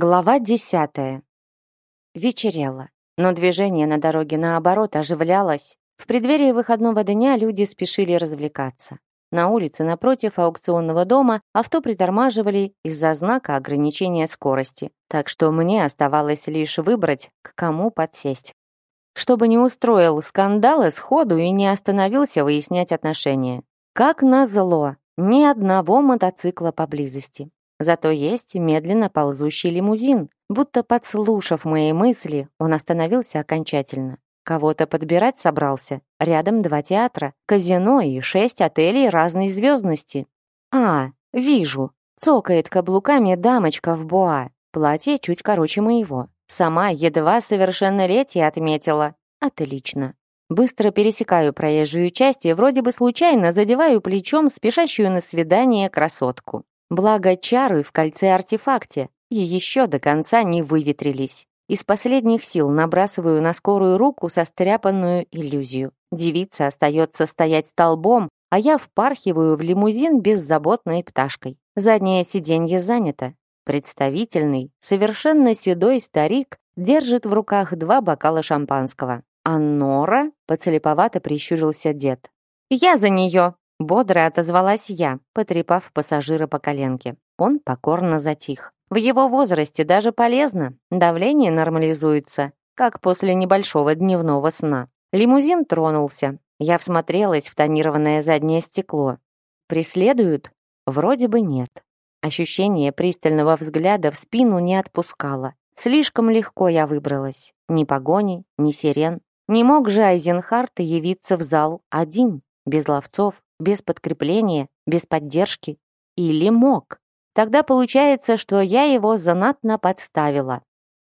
Глава десятая. Вечерело, но движение на дороге наоборот оживлялось. В преддверии выходного дня люди спешили развлекаться. На улице напротив аукционного дома авто притормаживали из-за знака ограничения скорости, так что мне оставалось лишь выбрать, к кому подсесть. Чтобы не устроил скандалы сходу и не остановился выяснять отношения. Как назло, ни одного мотоцикла поблизости. Зато есть медленно ползущий лимузин. Будто подслушав мои мысли, он остановился окончательно. Кого-то подбирать собрался. Рядом два театра, казино и шесть отелей разной звездности. А, вижу. Цокает каблуками дамочка в боа. Платье чуть короче моего. Сама едва совершеннолетие отметила. Отлично. Быстро пересекаю проезжую часть и вроде бы случайно задеваю плечом спешащую на свидание красотку. Благо чары в кольце-артефакте и еще до конца не выветрились. Из последних сил набрасываю на скорую руку состряпанную иллюзию. Девица остается стоять столбом, а я впархиваю в лимузин беззаботной пташкой. Заднее сиденье занято. Представительный, совершенно седой старик держит в руках два бокала шампанского. А Нора поцелеповато прищурился дед. «Я за нее!» Бодро отозвалась я, потрепав пассажира по коленке. Он покорно затих. В его возрасте даже полезно. Давление нормализуется, как после небольшого дневного сна. Лимузин тронулся. Я всмотрелась в тонированное заднее стекло. Преследуют? Вроде бы нет. Ощущение пристального взгляда в спину не отпускало. Слишком легко я выбралась. Ни погони, ни сирен. Не мог же Айзенхарт явиться в зал один, без ловцов, без подкрепления, без поддержки? Или мог? Тогда получается, что я его занатно подставила.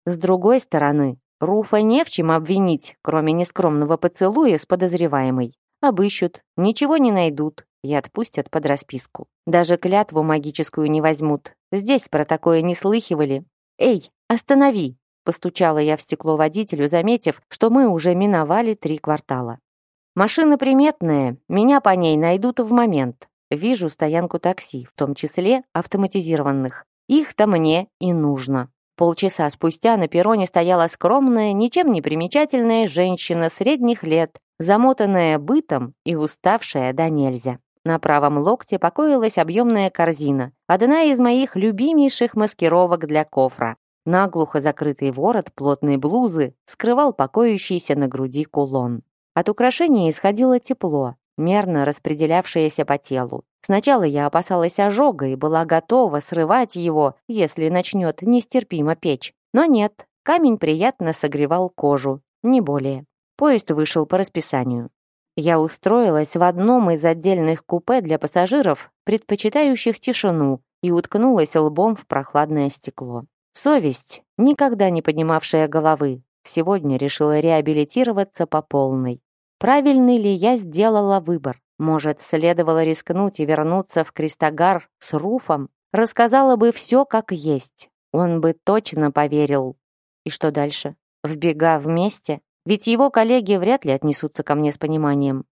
С другой стороны, Руфа не в чем обвинить, кроме нескромного поцелуя с подозреваемой. Обыщут, ничего не найдут и отпустят под расписку. Даже клятву магическую не возьмут. Здесь про такое не слыхивали. «Эй, останови!» Постучала я в стекло водителю, заметив, что мы уже миновали три квартала. Машина приметная, меня по ней найдут в момент. Вижу стоянку такси, в том числе автоматизированных. Их-то мне и нужно. Полчаса спустя на перроне стояла скромная, ничем не примечательная женщина средних лет, замотанная бытом и уставшая до нельзя. На правом локте покоилась объемная корзина, одна из моих любимейших маскировок для кофра. Наглухо закрытый ворот плотной блузы скрывал покоящийся на груди кулон. От украшения исходило тепло, мерно распределявшееся по телу. Сначала я опасалась ожога и была готова срывать его, если начнет нестерпимо печь. Но нет, камень приятно согревал кожу, не более. Поезд вышел по расписанию. Я устроилась в одном из отдельных купе для пассажиров, предпочитающих тишину, и уткнулась лбом в прохладное стекло. Совесть, никогда не поднимавшая головы, Сегодня решила реабилитироваться по полной. Правильный ли я сделала выбор? Может, следовало рискнуть и вернуться в Кристогар с Руфом? Рассказала бы все как есть. Он бы точно поверил. И что дальше? В бега вместе? Ведь его коллеги вряд ли отнесутся ко мне с пониманием.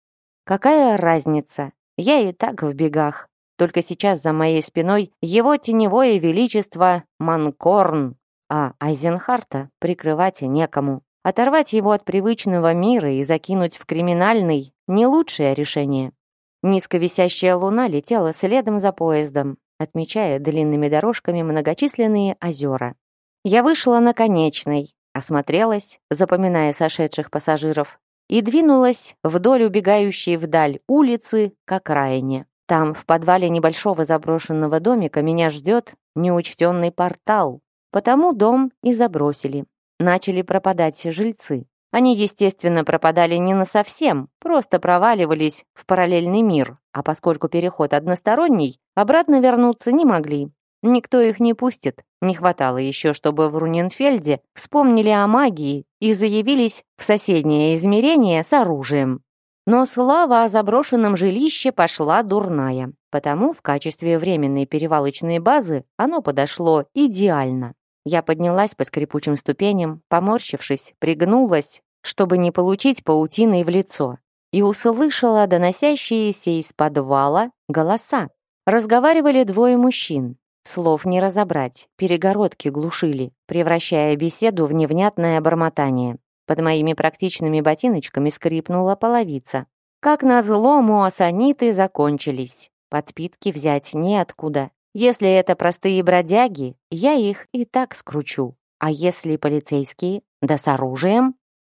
Какая разница? Я и так в бегах. Только сейчас за моей спиной его теневое величество Манкорн а Айзенхарта прикрывать некому. Оторвать его от привычного мира и закинуть в криминальный – не лучшее решение. Низко висящая луна летела следом за поездом, отмечая длинными дорожками многочисленные озера. Я вышла на конечной, осмотрелась, запоминая сошедших пассажиров, и двинулась вдоль убегающей вдаль улицы к окраине. Там, в подвале небольшого заброшенного домика, меня ждет неучтенный портал, Потому дом и забросили. Начали пропадать жильцы. Они, естественно, пропадали не на совсем, просто проваливались в параллельный мир, а поскольку переход односторонний, обратно вернуться не могли. Никто их не пустит. Не хватало еще, чтобы в Руненфельде вспомнили о магии и заявились в соседнее измерение с оружием. Но слава о заброшенном жилище пошла дурная, потому в качестве временной перевалочной базы оно подошло идеально. Я поднялась по скрипучим ступеням, поморщившись, пригнулась, чтобы не получить паутиной в лицо, и услышала доносящиеся из подвала голоса. Разговаривали двое мужчин. Слов не разобрать, перегородки глушили, превращая беседу в невнятное бормотание. Под моими практичными ботиночками скрипнула половица. Как назло, муассаниты закончились. Подпитки взять неоткуда. Если это простые бродяги, я их и так скручу. А если полицейские? Да с оружием?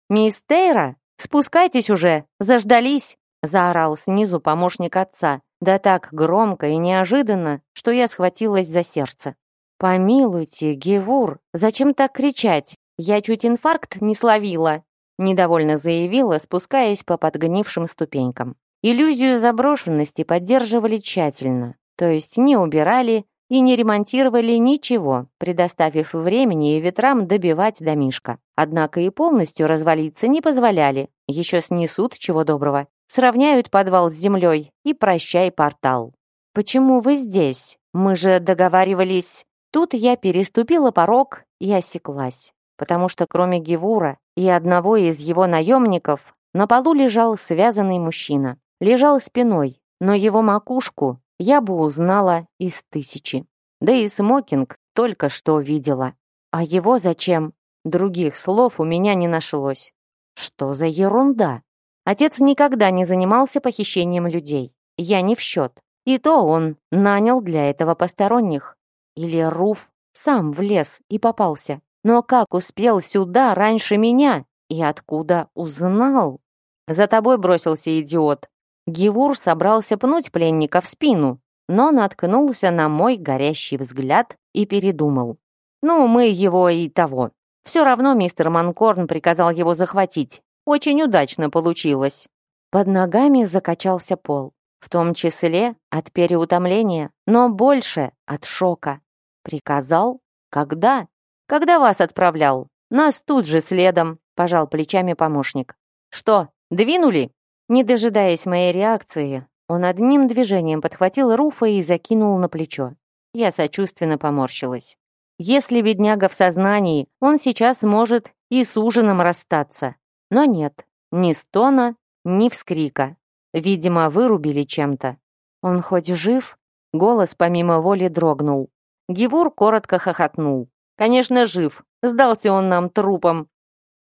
«Мисс Тейра, спускайтесь уже, заждались!» заорал снизу помощник отца, да так громко и неожиданно, что я схватилась за сердце. «Помилуйте, Гевур, зачем так кричать? Я чуть инфаркт не словила!» недовольно заявила, спускаясь по подгнившим ступенькам. Иллюзию заброшенности поддерживали тщательно, то есть не убирали и не ремонтировали ничего, предоставив времени и ветрам добивать домишко. Однако и полностью развалиться не позволяли, еще снесут чего доброго, сравняют подвал с землей и прощай портал. «Почему вы здесь? Мы же договаривались...» Тут я переступила порог и осеклась, потому что кроме Гевура и одного из его наемников на полу лежал связанный мужчина. Лежал спиной, но его макушку я бы узнала из тысячи. Да и смокинг только что видела. А его зачем? Других слов у меня не нашлось. Что за ерунда? Отец никогда не занимался похищением людей. Я не в счет. И то он нанял для этого посторонних. Или Руф сам влез и попался. Но как успел сюда раньше меня? И откуда узнал? За тобой бросился идиот. Гивур собрался пнуть пленника в спину, но наткнулся на мой горящий взгляд и передумал. «Ну, мы его и того. Все равно мистер Манкорн приказал его захватить. Очень удачно получилось». Под ногами закачался пол, в том числе от переутомления, но больше от шока. «Приказал? Когда?» «Когда вас отправлял? Нас тут же следом», — пожал плечами помощник. «Что, двинули?» Не дожидаясь моей реакции, он одним движением подхватил Руфа и закинул на плечо. Я сочувственно поморщилась. Если бедняга в сознании, он сейчас может и с ужином расстаться. Но нет, ни стона, ни вскрика. Видимо, вырубили чем-то. Он хоть жив? Голос помимо воли дрогнул. Гивур коротко хохотнул. Конечно, жив. Сдался он нам трупом.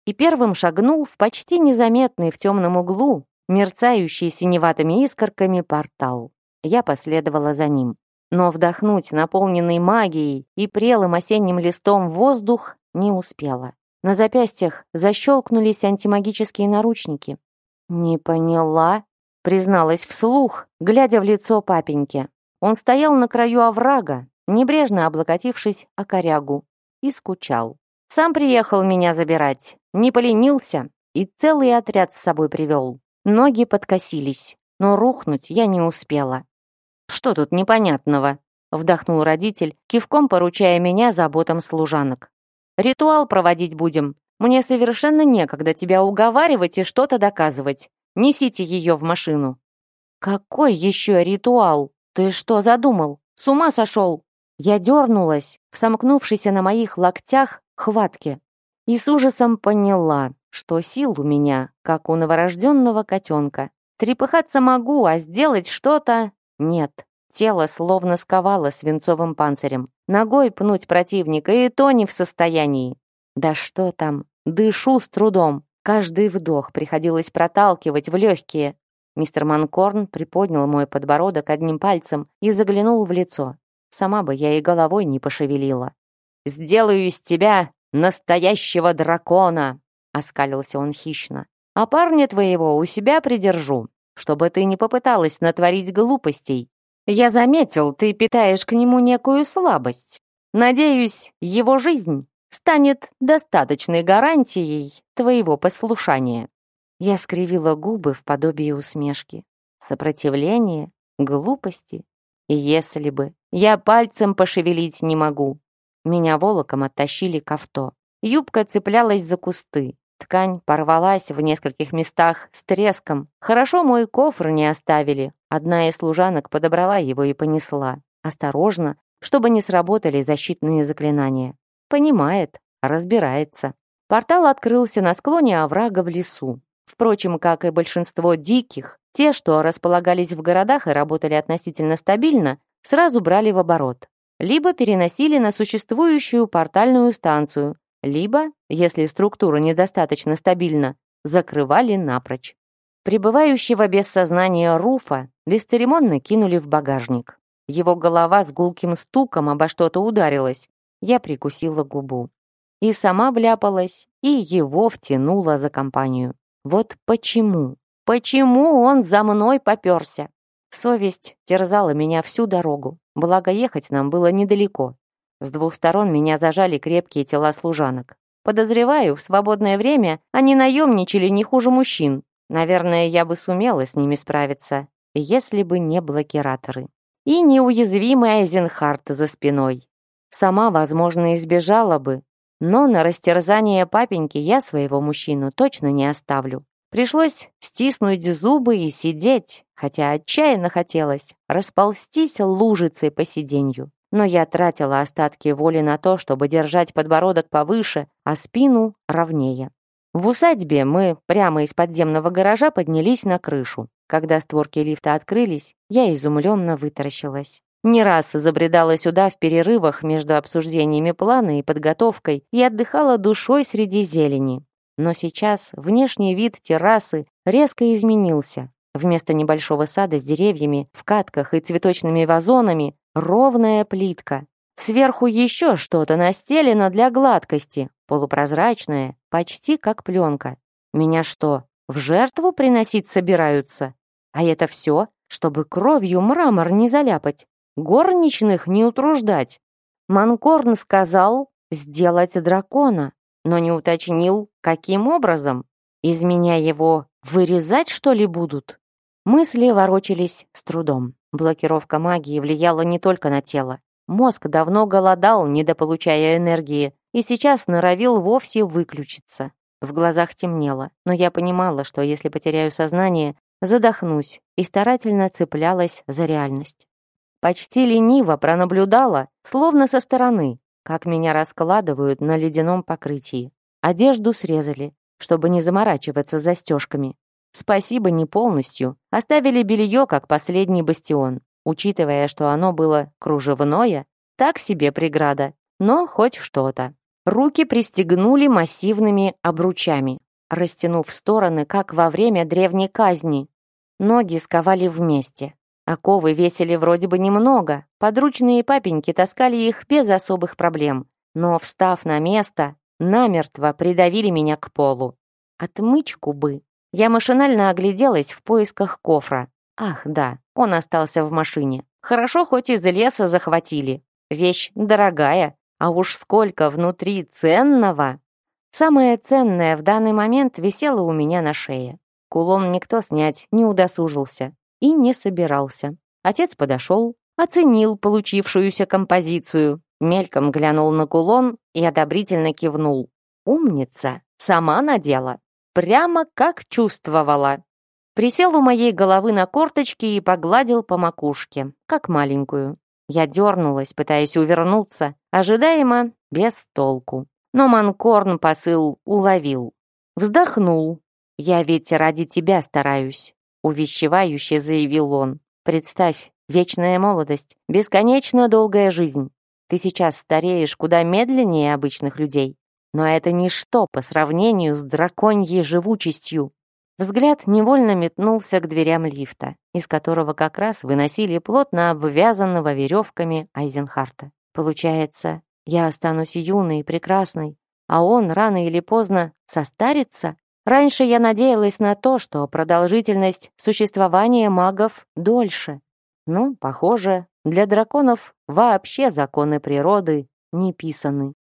И первым шагнул в почти незаметный в темном углу мерцающий синеватыми искорками портал. Я последовала за ним. Но вдохнуть наполненный магией и прелым осенним листом воздух не успела. На запястьях защелкнулись антимагические наручники. «Не поняла», — призналась вслух, глядя в лицо папеньки. Он стоял на краю оврага, небрежно облокотившись о корягу, и скучал. Сам приехал меня забирать, не поленился и целый отряд с собой привел. Ноги подкосились, но рухнуть я не успела. «Что тут непонятного?» — вдохнул родитель, кивком поручая меня заботам служанок. «Ритуал проводить будем. Мне совершенно некогда тебя уговаривать и что-то доказывать. Несите ее в машину». «Какой еще ритуал? Ты что задумал? С ума сошел?» Я дернулась в сомкнувшейся на моих локтях хватке и с ужасом поняла, что сил у меня, как у новорожденного котенка. Трепыхаться могу, а сделать что-то нет. Тело словно сковало свинцовым панцирем. Ногой пнуть противника и то не в состоянии. Да что там, дышу с трудом. Каждый вдох приходилось проталкивать в легкие. Мистер Манкорн приподнял мой подбородок одним пальцем и заглянул в лицо. Сама бы я и головой не пошевелила. «Сделаю из тебя настоящего дракона!» Оскалился он хищно. «А парня твоего у себя придержу, чтобы ты не попыталась натворить глупостей. Я заметил, ты питаешь к нему некую слабость. Надеюсь, его жизнь станет достаточной гарантией твоего послушания». Я скривила губы в подобии усмешки. Сопротивление, глупости. И если бы, я пальцем пошевелить не могу. Меня волоком оттащили к авто. Юбка цеплялась за кусты. Ткань порвалась в нескольких местах с треском. Хорошо мой кофр не оставили. Одна из служанок подобрала его и понесла. Осторожно, чтобы не сработали защитные заклинания. Понимает, разбирается. Портал открылся на склоне оврага в лесу. Впрочем, как и большинство диких, те, что располагались в городах и работали относительно стабильно, сразу брали в оборот. либо переносили на существующую портальную станцию, либо, если структура недостаточно стабильна, закрывали напрочь. Прибывающего без сознания Руфа бесцеремонно кинули в багажник. Его голова с гулким стуком обо что-то ударилась. Я прикусила губу. И сама вляпалась, и его втянула за компанию. Вот почему? Почему он за мной попёрся? Совесть терзала меня всю дорогу, благо ехать нам было недалеко. С двух сторон меня зажали крепкие тела служанок. Подозреваю, в свободное время они наемничали не хуже мужчин, Наверное, я бы сумела с ними справиться, если бы не блокираторы. И неуязвимый Айзенхарт за спиной. Сама, возможно, избежала бы, но на растерзание папеньки я своего мужчину точно не оставлю. Пришлось стиснуть зубы и сидеть, хотя отчаянно хотелось расползтись лужицей по сиденью. Но я тратила остатки воли на то, чтобы держать подбородок повыше, а спину ровнее. В усадьбе мы прямо из подземного гаража поднялись на крышу. Когда створки лифта открылись, я изумленно вытаращилась. Не раз забредала сюда в перерывах между обсуждениями плана и подготовкой и отдыхала душой среди зелени. Но сейчас внешний вид террасы резко изменился. Вместо небольшого сада с деревьями, в катках и цветочными вазонами ровная плитка. Сверху еще что-то настелено для гладкости, полупрозрачная, почти как пленка. Меня что, в жертву приносить собираются? А это все, чтобы кровью мрамор не заляпать, горничных не утруждать. Манкорн сказал сделать дракона, но не уточнил, каким образом. Из меня его вырезать, что ли, будут? Мысли ворочались с трудом. Блокировка магии влияла не только на тело. Мозг давно голодал, недополучая энергии, и сейчас норовил вовсе выключиться. В глазах темнело, но я понимала, что если потеряю сознание, задохнусь и старательно цеплялась за реальность. Почти лениво пронаблюдала, словно со стороны, как меня раскладывают на ледяном покрытии. Одежду срезали, чтобы не заморачиваться застежками. Спасибо не полностью. Оставили белье как последний бастион. Учитывая, что оно было кружевное, так себе преграда, но хоть что-то. Руки пристегнули массивными обручами, растянув стороны, как во время древней казни. Ноги сковали вместе. Оковы весили вроде бы немного, подручные папеньки таскали их без особых проблем. Но, встав на место, намертво придавили меня к полу. Отмычку бы. Я машинально огляделась в поисках кофра. Ах, да, он остался в машине. Хорошо, хоть из леса захватили. Вещь дорогая, а уж сколько внутри ценного! Самое ценное в данный момент висело у меня на шее. Кулон никто снять не удосужился и не собирался. Отец подошел, оценил получившуюся композицию, мельком глянул на кулон и одобрительно кивнул. «Умница! Сама надела! Прямо как чувствовала!» Присел у моей головы на корточки и погладил по макушке, как маленькую. Я дернулась, пытаясь увернуться, ожидаемо без толку. Но Манкорн посыл уловил. Вздохнул. «Я ведь ради тебя стараюсь», — увещевающе заявил он. «Представь, вечная молодость, бесконечно долгая жизнь. Ты сейчас стареешь куда медленнее обычных людей, но это ничто по сравнению с драконьей живучестью. Взгляд невольно метнулся к дверям лифта, из которого как раз выносили плотно обвязанного веревками Айзенхарта. Получается, я останусь юной и прекрасной, а он рано или поздно состарится? Раньше я надеялась на то, что продолжительность существования магов дольше. Но, похоже, для драконов вообще законы природы не писаны.